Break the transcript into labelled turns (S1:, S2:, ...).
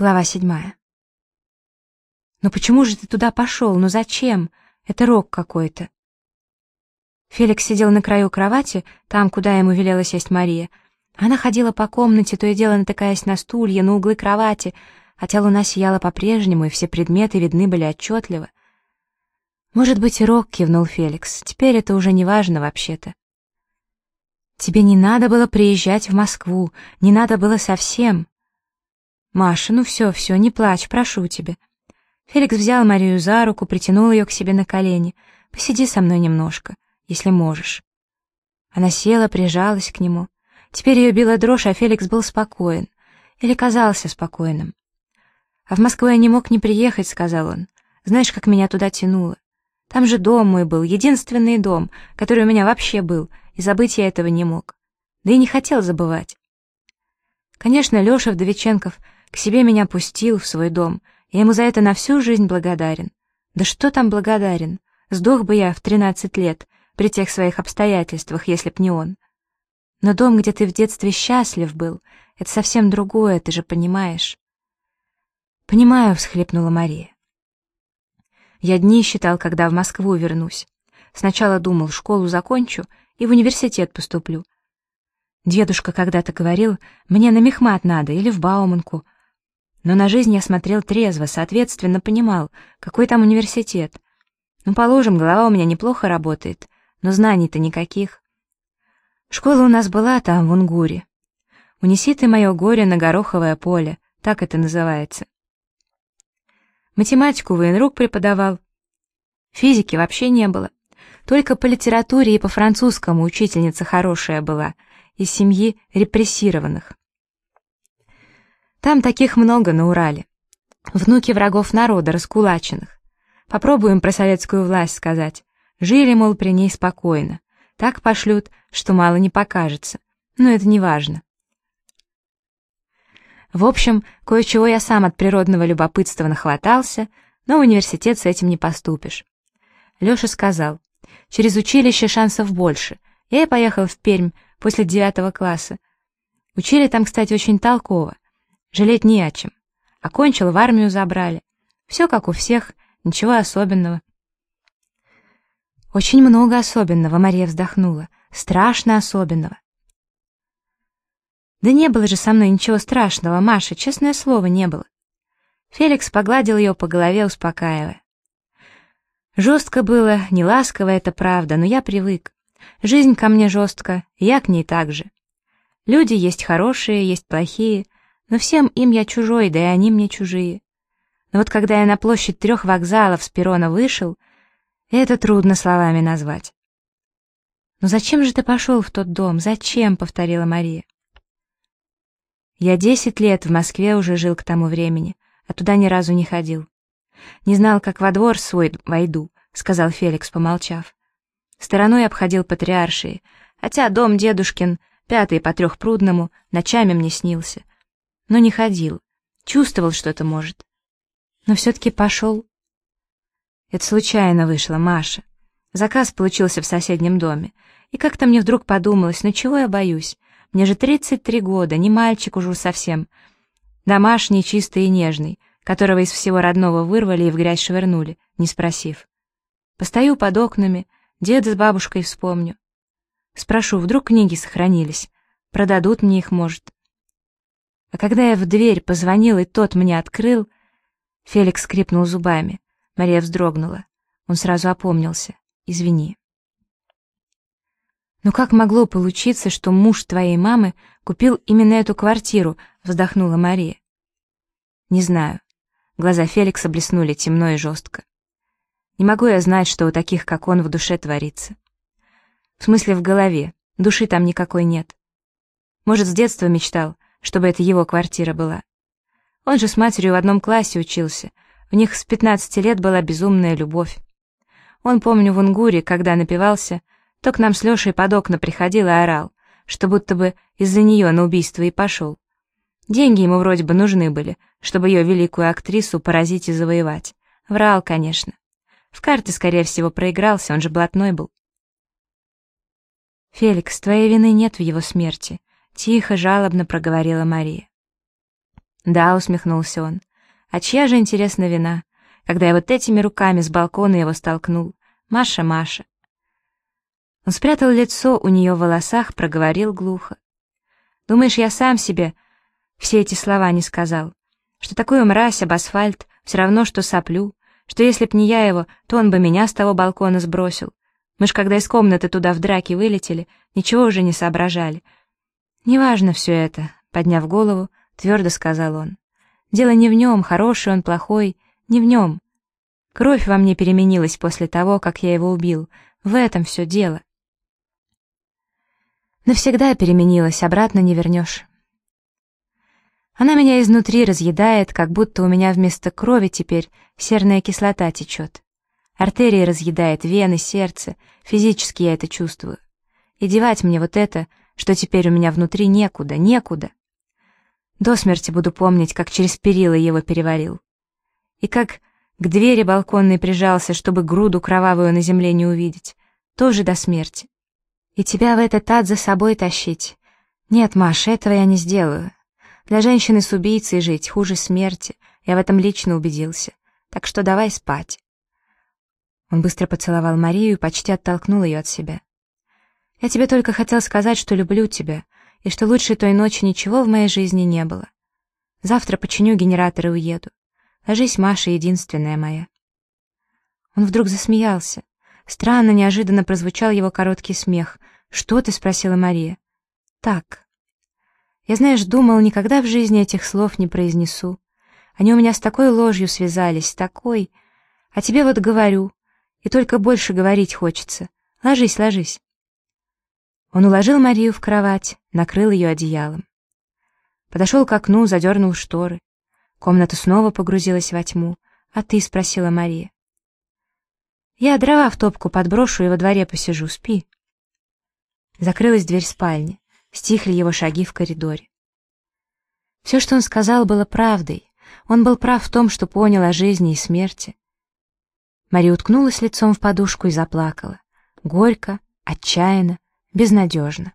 S1: Глава седьмая. «Ну почему же ты туда пошел? Ну зачем? Это рок какой-то». Феликс сидел на краю кровати, там, куда ему велела сесть Мария. Она ходила по комнате, то и дело натыкаясь на стулья, на углы кровати, хотя луна сияла по-прежнему, и все предметы видны были отчетливо. «Может быть, и рок», — кивнул Феликс. «Теперь это уже не важно вообще-то». «Тебе не надо было приезжать в Москву, не надо было совсем». «Маша, ну все, все, не плачь, прошу тебя». Феликс взял Марию за руку, притянул ее к себе на колени. «Посиди со мной немножко, если можешь». Она села, прижалась к нему. Теперь ее била дрожь, а Феликс был спокоен. Или казался спокойным. «А в Москву я не мог не приехать», — сказал он. «Знаешь, как меня туда тянуло? Там же дом мой был, единственный дом, который у меня вообще был, и забыть я этого не мог. Да и не хотел забывать». Конечно, Леша Вдовиченков к себе меня пустил в свой дом. Я ему за это на всю жизнь благодарен. Да что там благодарен? Сдох бы я в тринадцать лет при тех своих обстоятельствах, если б не он. Но дом, где ты в детстве счастлив был, это совсем другое, ты же понимаешь. Понимаю, всхлипнула Мария. Я дни считал, когда в Москву вернусь. Сначала думал, школу закончу и в университет поступлю. Дедушка когда-то говорил, мне на мехмат надо или в Бауманку, но на жизнь я смотрел трезво, соответственно, понимал, какой там университет. Ну, положим, голова у меня неплохо работает, но знаний-то никаких. Школа у нас была там, в Унгуре. «Унеси ты мое горе на гороховое поле», так это называется. Математику военрук преподавал. Физики вообще не было. Только по литературе и по французскому учительница хорошая была, из семьи репрессированных. Там таких много на Урале. Внуки врагов народа, раскулаченных. Попробуем про советскую власть сказать. Жили, мол, при ней спокойно. Так пошлют, что мало не покажется. Но это не важно. В общем, кое-чего я сам от природного любопытства нахватался, но в университет с этим не поступишь. Леша сказал, через училище шансов больше. Я и поехал в Пермь после девятого класса. Учили там, кстати, очень толково. Жалеть не о чем. Окончил, в армию забрали. Все как у всех, ничего особенного. Очень много особенного, Мария вздохнула. Страшно особенного. Да не было же со мной ничего страшного, Маша, честное слово, не было. Феликс погладил ее по голове, успокаивая. Жестко было, не ласково, это правда, но я привык. Жизнь ко мне жестко, я к ней так же. Люди есть хорошие, есть плохие, но всем им я чужой, да и они мне чужие. Но вот когда я на площадь трех вокзалов с перрона вышел, это трудно словами назвать. «Но зачем же ты пошел в тот дом? Зачем?» — повторила Мария. Я десять лет в Москве уже жил к тому времени, а туда ни разу не ходил. Не знал, как во двор свой войду, — сказал Феликс, помолчав. Стороной обходил патриаршие, хотя дом дедушкин, пятый по трехпрудному, ночами мне снился но не ходил. Чувствовал, что это может. Но все-таки пошел. Это случайно вышло, Маша. Заказ получился в соседнем доме. И как-то мне вдруг подумалось, ну чего я боюсь? Мне же 33 года, не мальчик уже совсем. Домашний, чистый и нежный, которого из всего родного вырвали и в грязь швырнули, не спросив. Постою под окнами, деда с бабушкой вспомню. Спрошу, вдруг книги сохранились, продадут мне их, может. А когда я в дверь позвонил, и тот мне открыл, Феликс скрипнул зубами. Мария вздрогнула. Он сразу опомнился. «Извини». «Ну как могло получиться, что муж твоей мамы купил именно эту квартиру?» — вздохнула Мария. «Не знаю». Глаза Феликса блеснули темно и жестко. «Не могу я знать, что у таких, как он, в душе творится. В смысле, в голове. Души там никакой нет. Может, с детства мечтал, чтобы это его квартира была. Он же с матерью в одном классе учился. У них с 15 лет была безумная любовь. Он, помню, в Унгуре, когда напивался, то к нам с Лешей под окна приходил и орал, что будто бы из-за нее на убийство и пошел. Деньги ему вроде бы нужны были, чтобы ее великую актрису поразить и завоевать. Врал, конечно. В карты, скорее всего, проигрался, он же блатной был. «Феликс, твоей вины нет в его смерти. Тихо, жалобно проговорила Мария. «Да», — усмехнулся он. «А чья же, интересна вина, когда я вот этими руками с балкона его столкнул? Маша, Маша». Он спрятал лицо у нее в волосах, проговорил глухо. «Думаешь, я сам себе все эти слова не сказал? Что такую мразь об асфальт все равно, что соплю, что если б не я его, то он бы меня с того балкона сбросил. Мы ж когда из комнаты туда в драке вылетели, ничего уже не соображали. Неважно все это, подняв голову, твердо сказал он. Дело не в нем, хороший он, плохой, не в нем. Кровь во мне переменилась после того, как я его убил. В этом все дело. Навсегда переменилась, обратно не вернешь. Она меня изнутри разъедает, как будто у меня вместо крови теперь серная кислота течет. Артерии разъедает, вены, сердце, физически я это чувствую. И девать мне вот это, что теперь у меня внутри некуда, некуда. До смерти буду помнить, как через перила его переварил. И как к двери балконной прижался, чтобы груду кровавую на земле не увидеть. Тоже до смерти. И тебя в этот ад за собой тащить. Нет, Маша, этого я не сделаю. Для женщины с убийцей жить хуже смерти, я в этом лично убедился. Так что давай спать. Он быстро поцеловал Марию и почти оттолкнул ее от себя. «Я тебе только хотел сказать, что люблю тебя, и что лучше той ночи ничего в моей жизни не было. Завтра починю генератор и уеду. Ложись, Маша, единственная моя». Он вдруг засмеялся. Странно, неожиданно прозвучал его короткий смех. «Что ты?» — спросила Мария. «Так». Я, знаешь, думал, никогда в жизни этих слов не произнесу. Они у меня с такой ложью связались, такой. А тебе вот говорю, и только больше говорить хочется. Ложись, ложись. Он уложил Марию в кровать, накрыл ее одеялом. Подошел к окну, задернул шторы. Комната снова погрузилась во тьму. «А ты?» — спросила Мария. «Я дрова в топку подброшу и во дворе посижу, спи». Закрылась дверь спальни. Стихли его шаги в коридоре. Все, что он сказал, было правдой. Он был прав в том, что понял о жизни и смерти. Мария уткнулась лицом в подушку и заплакала. Горько, отчаянно, безнадежно.